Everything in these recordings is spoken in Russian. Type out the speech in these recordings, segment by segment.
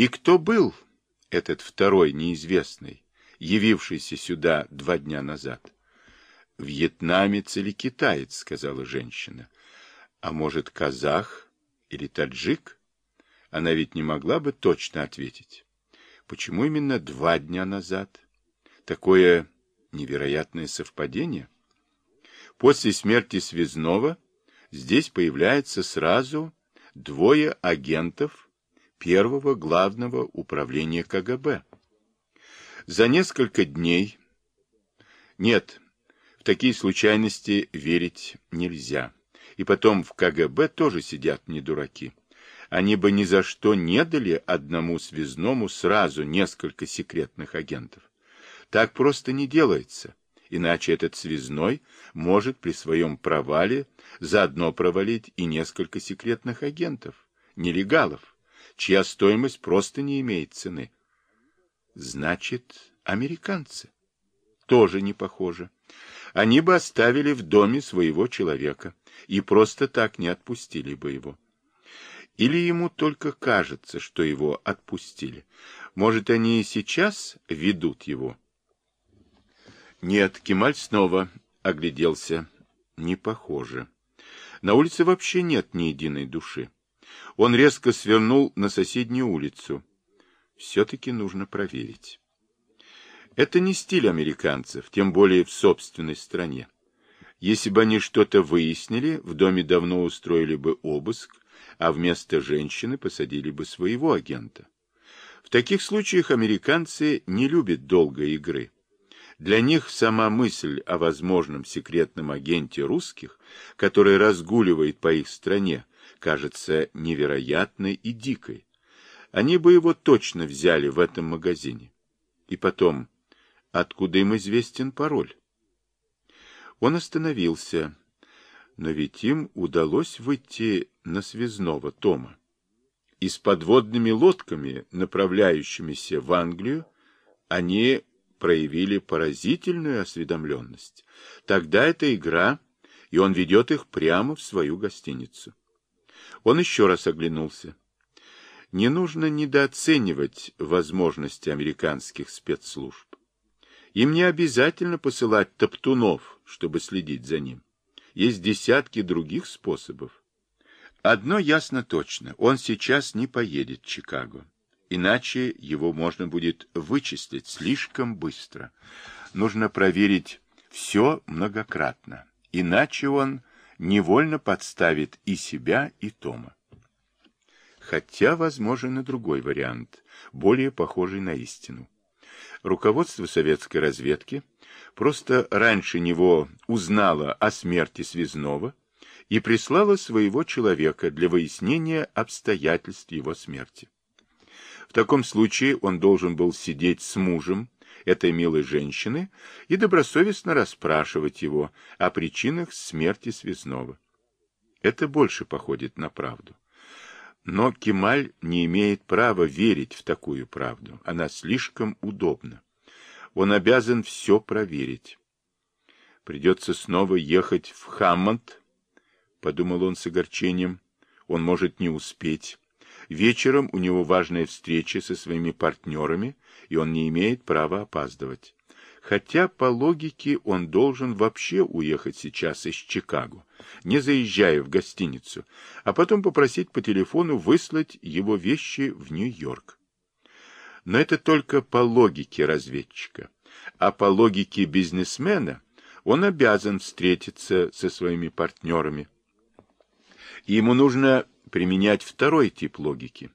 И кто был этот второй неизвестный, явившийся сюда два дня назад? Вьетнамец или китаец, сказала женщина. А может, казах или таджик? Она ведь не могла бы точно ответить. Почему именно два дня назад? Такое невероятное совпадение? После смерти Связнова здесь появляется сразу двое агентов первого главного управления КГБ. За несколько дней... Нет, в такие случайности верить нельзя. И потом в КГБ тоже сидят не дураки. Они бы ни за что не дали одному связному сразу несколько секретных агентов. Так просто не делается, иначе этот связной может при своем провале заодно провалить и несколько секретных агентов, нелегалов чья стоимость просто не имеет цены. Значит, американцы. Тоже не похоже. Они бы оставили в доме своего человека и просто так не отпустили бы его. Или ему только кажется, что его отпустили. Может, они и сейчас ведут его? Нет, Кемаль снова огляделся. Не похоже. На улице вообще нет ни единой души. Он резко свернул на соседнюю улицу. Все-таки нужно проверить. Это не стиль американцев, тем более в собственной стране. Если бы они что-то выяснили, в доме давно устроили бы обыск, а вместо женщины посадили бы своего агента. В таких случаях американцы не любят долгой игры. Для них сама мысль о возможном секретном агенте русских, который разгуливает по их стране, кажется невероятной и дикой. Они бы его точно взяли в этом магазине. И потом, откуда им известен пароль? Он остановился, но ведь им удалось выйти на связного Тома. И с подводными лодками, направляющимися в Англию, они проявили поразительную осведомленность. Тогда это игра, и он ведет их прямо в свою гостиницу. Он еще раз оглянулся. Не нужно недооценивать возможности американских спецслужб. Им не обязательно посылать топтунов, чтобы следить за ним. Есть десятки других способов. Одно ясно точно, он сейчас не поедет в Чикаго. Иначе его можно будет вычислить слишком быстро. Нужно проверить все многократно. Иначе он невольно подставит и себя, и Тома. Хотя возможен и другой вариант, более похожий на истину. Руководство советской разведки просто раньше него узнало о смерти Связнова и прислало своего человека для выяснения обстоятельств его смерти. В таком случае он должен был сидеть с мужем этой милой женщины и добросовестно расспрашивать его о причинах смерти Связного. Это больше походит на правду. Но Кемаль не имеет права верить в такую правду. Она слишком удобна. Он обязан все проверить. Придется снова ехать в Хаммонд, — подумал он с огорчением. Он может не успеть. Вечером у него важная встреча со своими партнерами, и он не имеет права опаздывать. Хотя, по логике, он должен вообще уехать сейчас из Чикаго, не заезжая в гостиницу, а потом попросить по телефону выслать его вещи в Нью-Йорк. Но это только по логике разведчика. А по логике бизнесмена он обязан встретиться со своими партнерами. Ему нужно применять второй тип логики.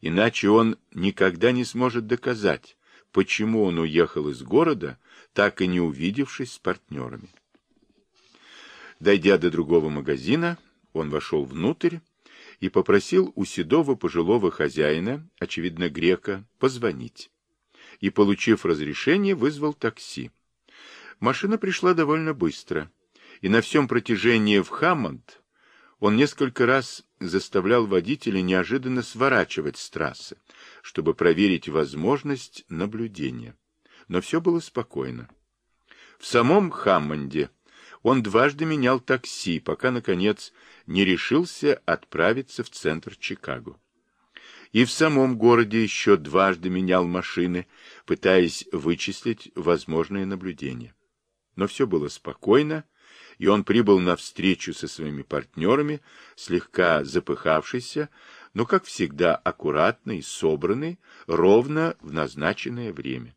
Иначе он никогда не сможет доказать, почему он уехал из города, так и не увидевшись с партнерами. Дойдя до другого магазина, он вошел внутрь и попросил у седого пожилого хозяина, очевидно грека, позвонить. И, получив разрешение, вызвал такси. Машина пришла довольно быстро, и на всем протяжении в Хаммонд он несколько раз заставлял водителя неожиданно сворачивать с трассы, чтобы проверить возможность наблюдения. Но все было спокойно. В самом Хаммонде он дважды менял такси, пока, наконец, не решился отправиться в центр Чикаго. и в самом городе еще дважды менял машины, пытаясь вычислить возможные наблюдения. Но все было спокойно, и он прибыл на встречу со своими партнерами, слегка запыхавшийся, но, как всегда, аккуратный, собранный, ровно в назначенное время.